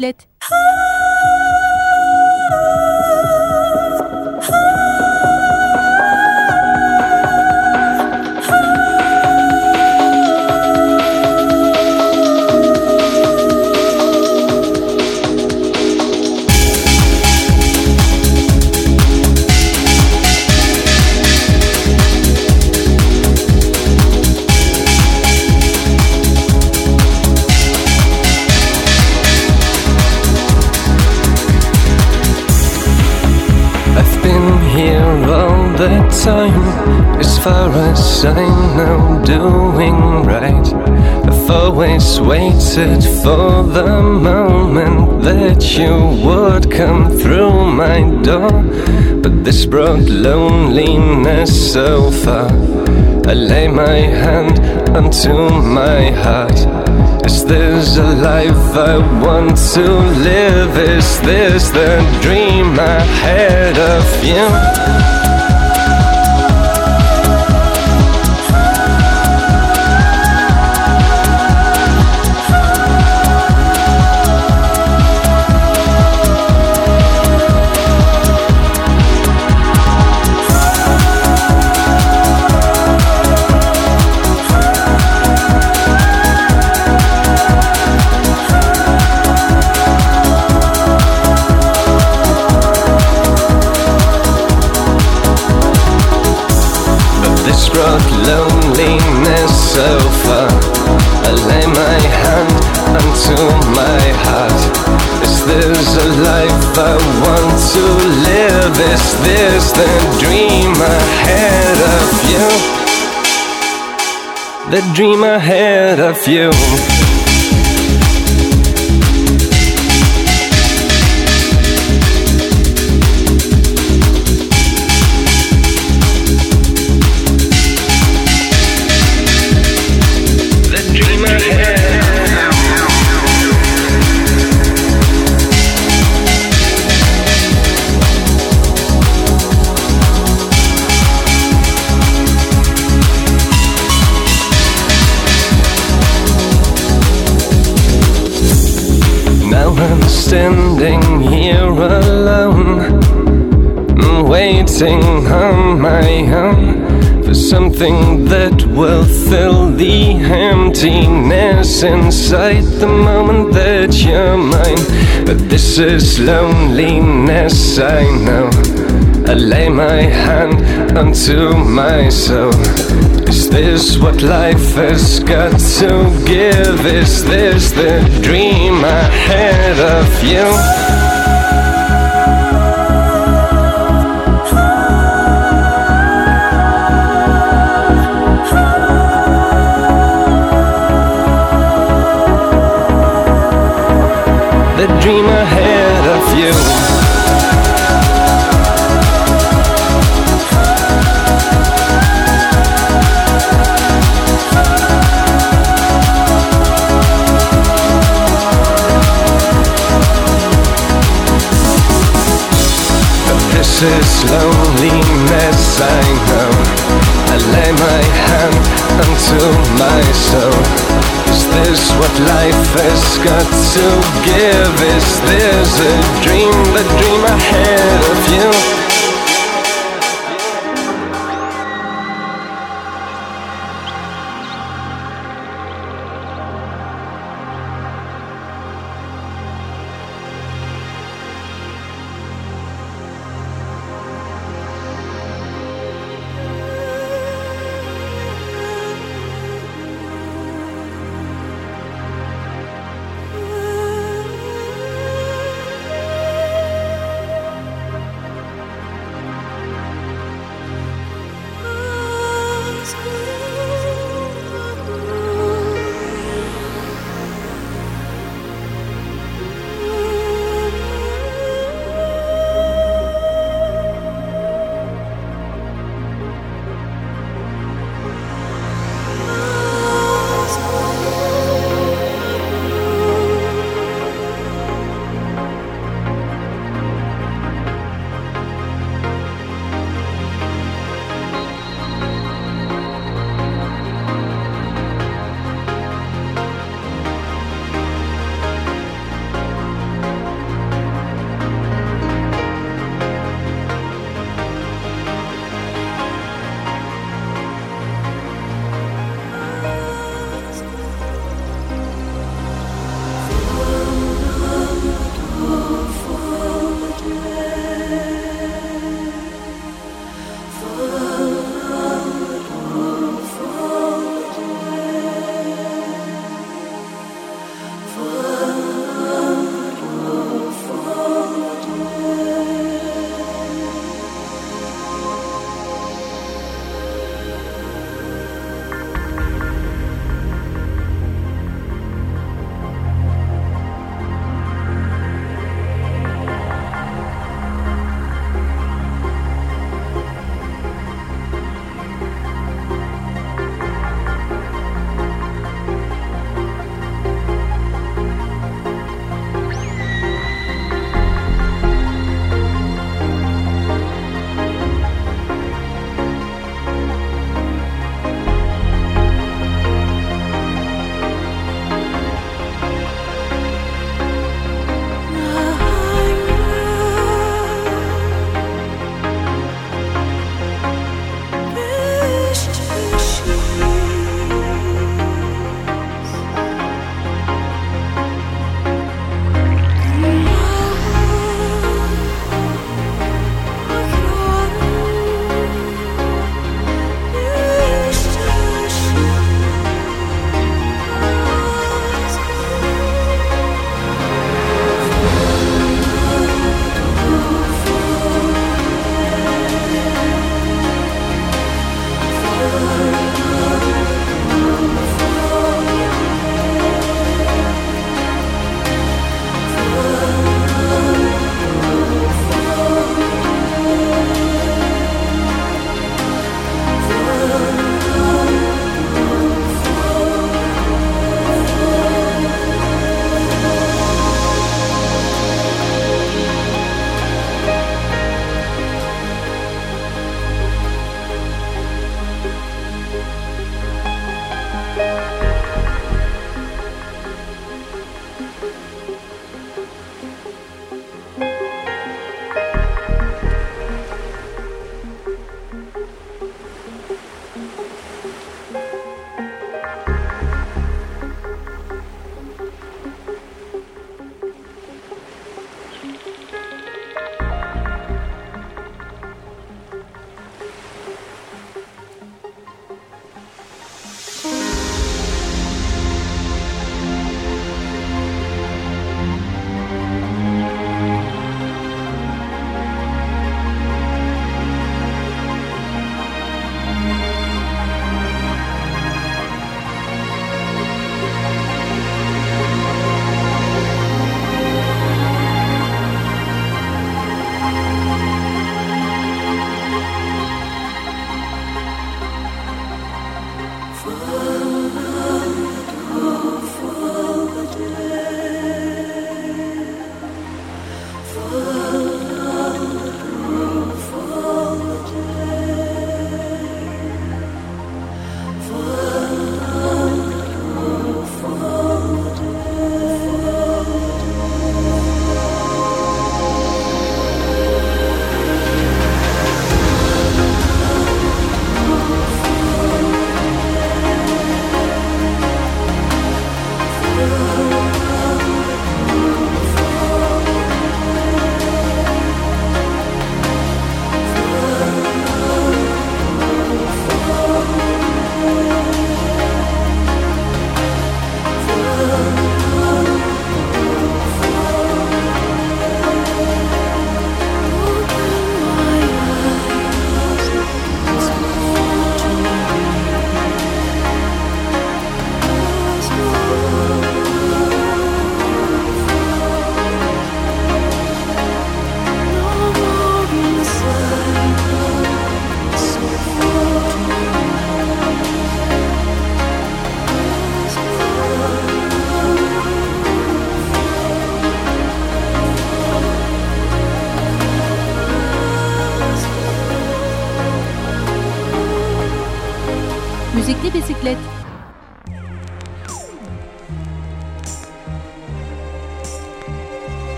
قالت as I know, doing right. I've always waited for the moment that you would come through my door. But this brought loneliness so far. I lay my hand onto my heart. Is this a life I want to live? Is this the dream I had of you? Live? Is this the dream ahead of you? The dream ahead of you. Inside the moment that you're mine. But this is loneliness, I know. I lay my hand onto my soul. Is this what life has got to give? Is this the dream I had of you? Dream ahead of you. This is loneliness, I know. I lay my hand onto my soul. Is this what life has got to give? Is this a dream, the dream ahead of you?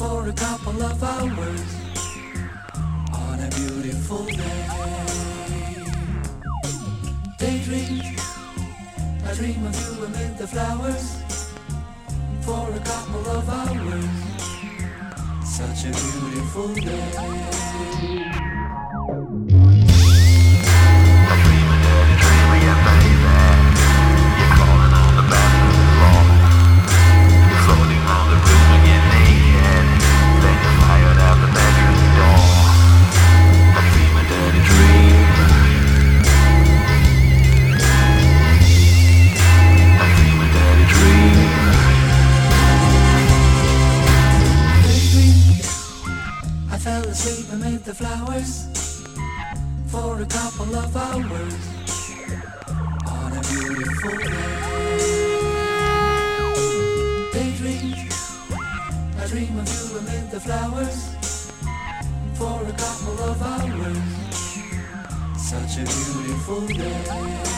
For a couple of hours on a beautiful day. Daydream, I dream of you amid the flowers for a couple of hours. Such a beautiful day. The flowers for a couple of hours on a beautiful day. Daydream, I dream of you amid the flowers for a couple of hours. Such a beautiful day.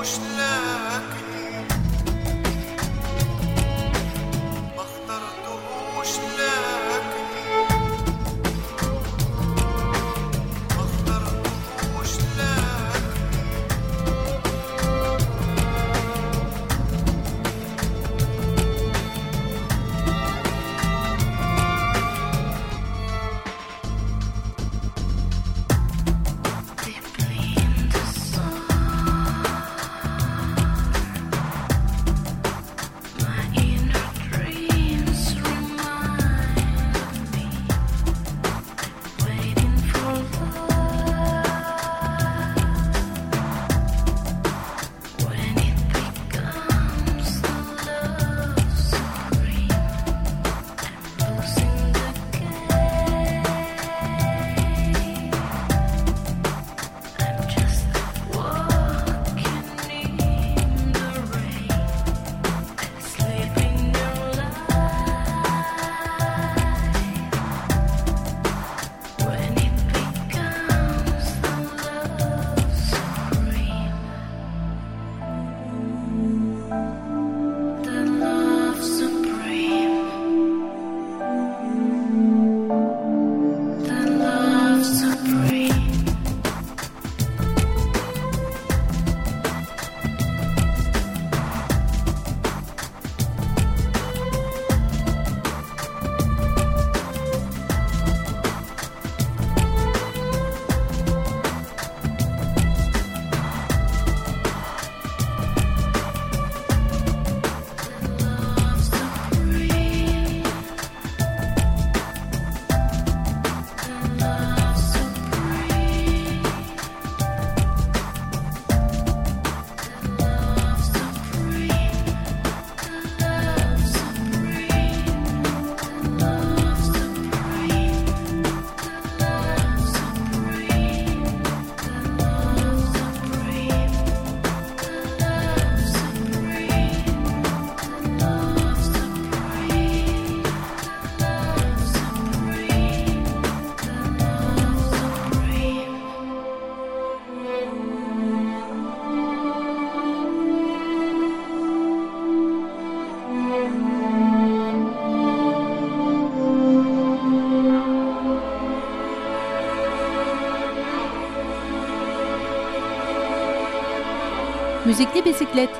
boş Musique des bicyclettes.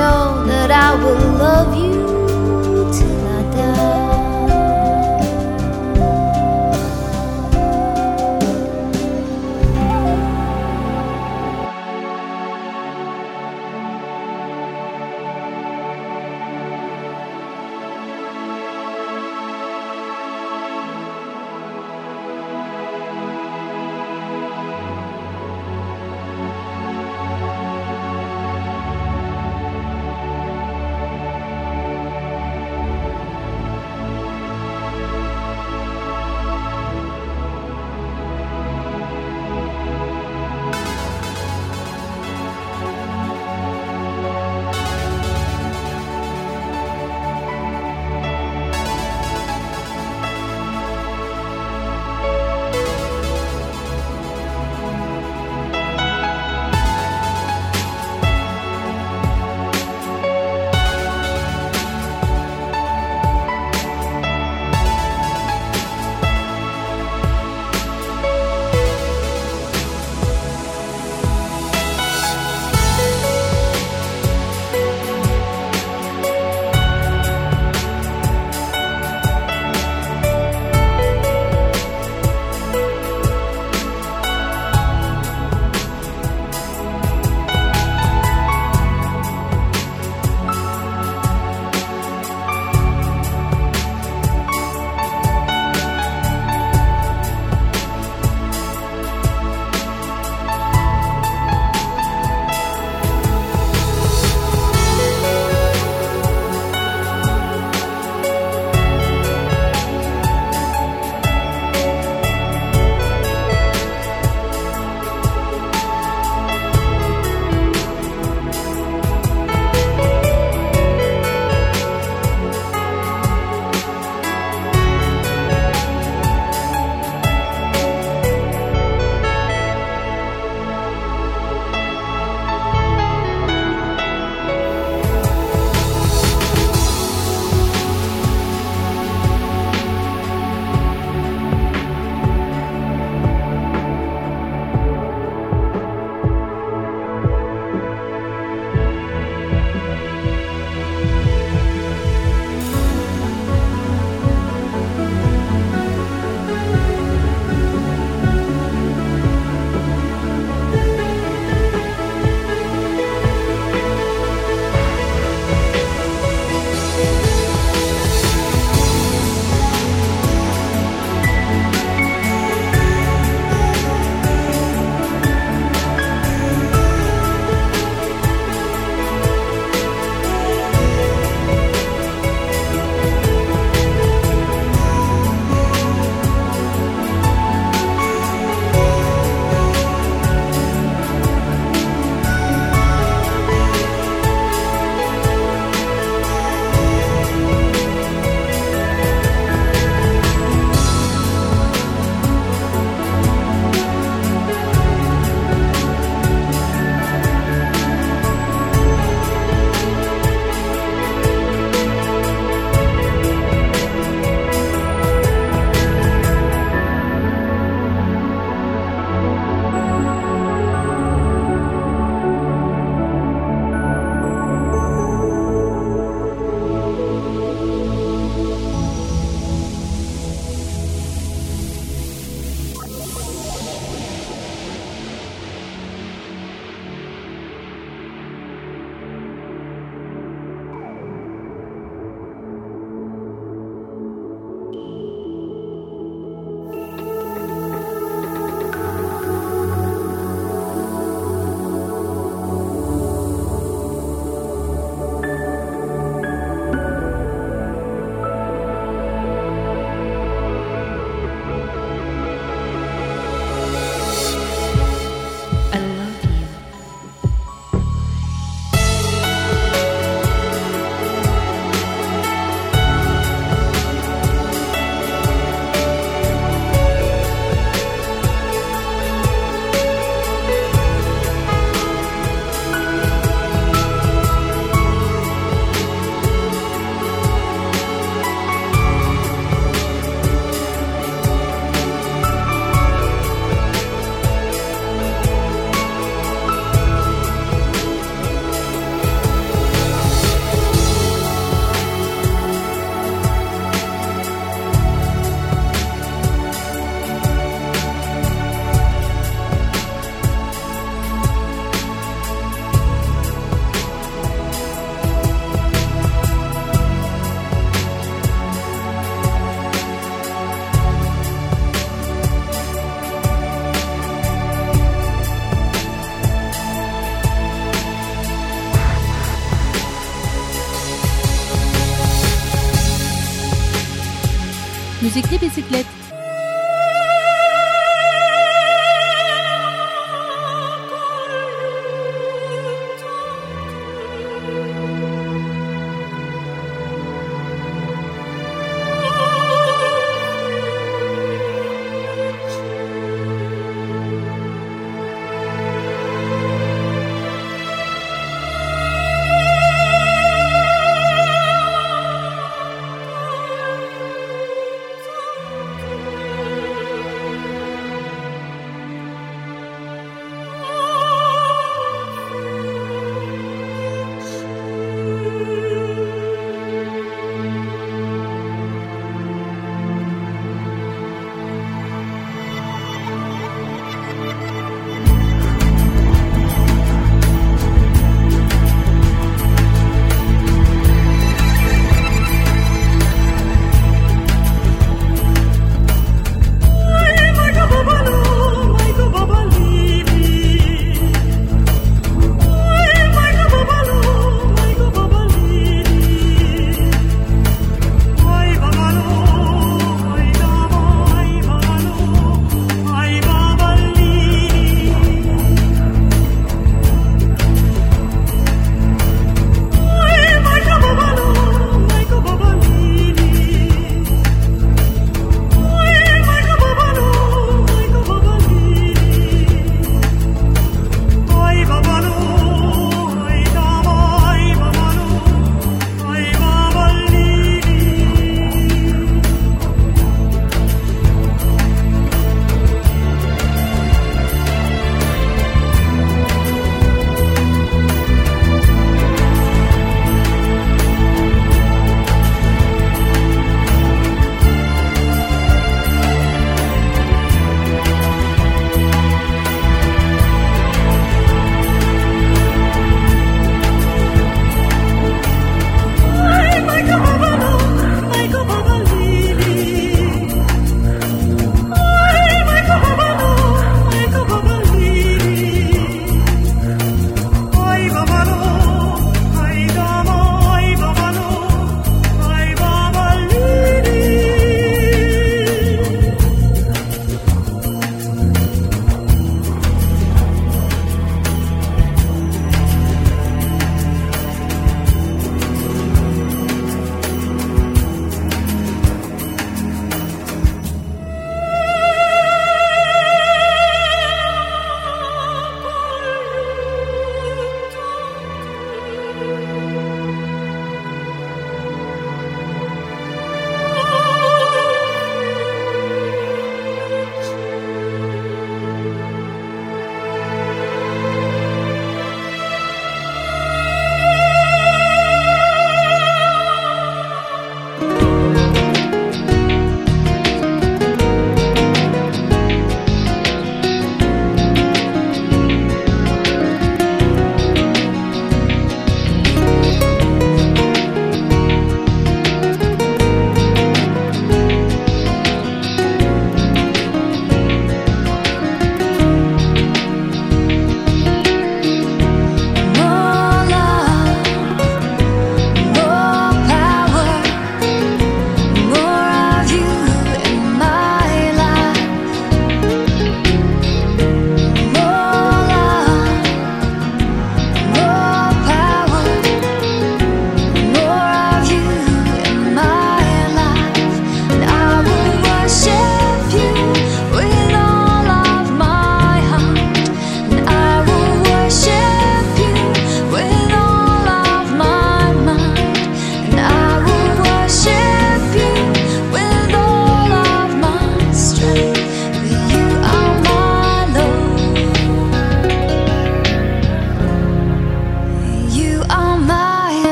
Know that I will love you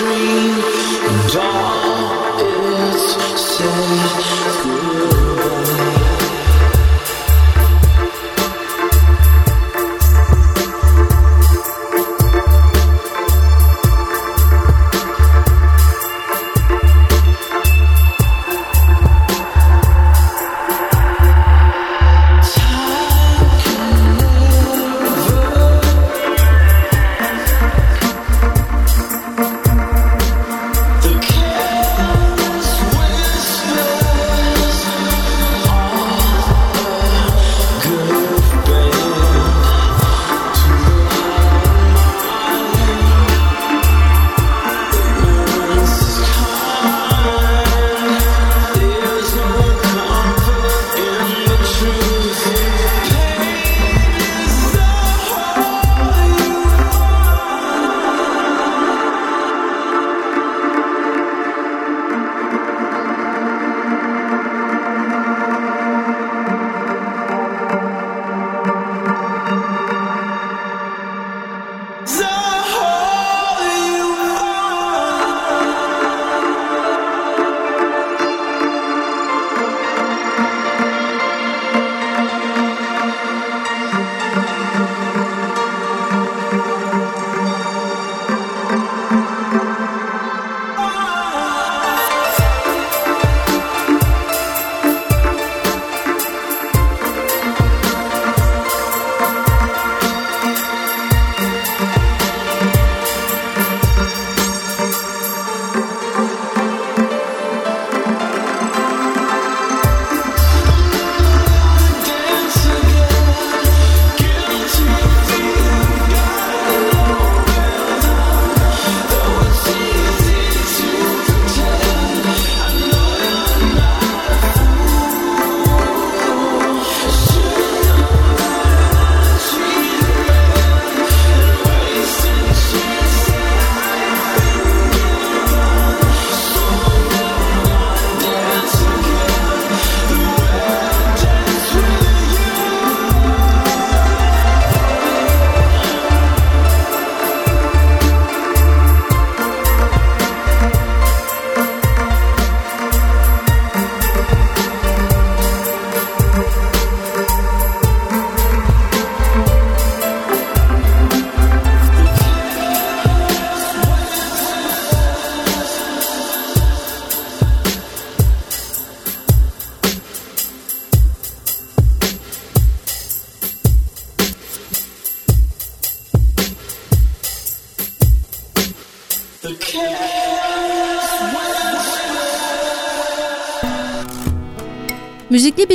Müzikli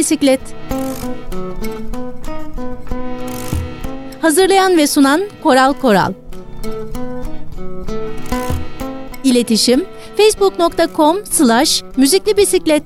Bisiklet. Hazırlayan ve sunan Koral Koral. İletişim facebook.com slash müzikli bisiklet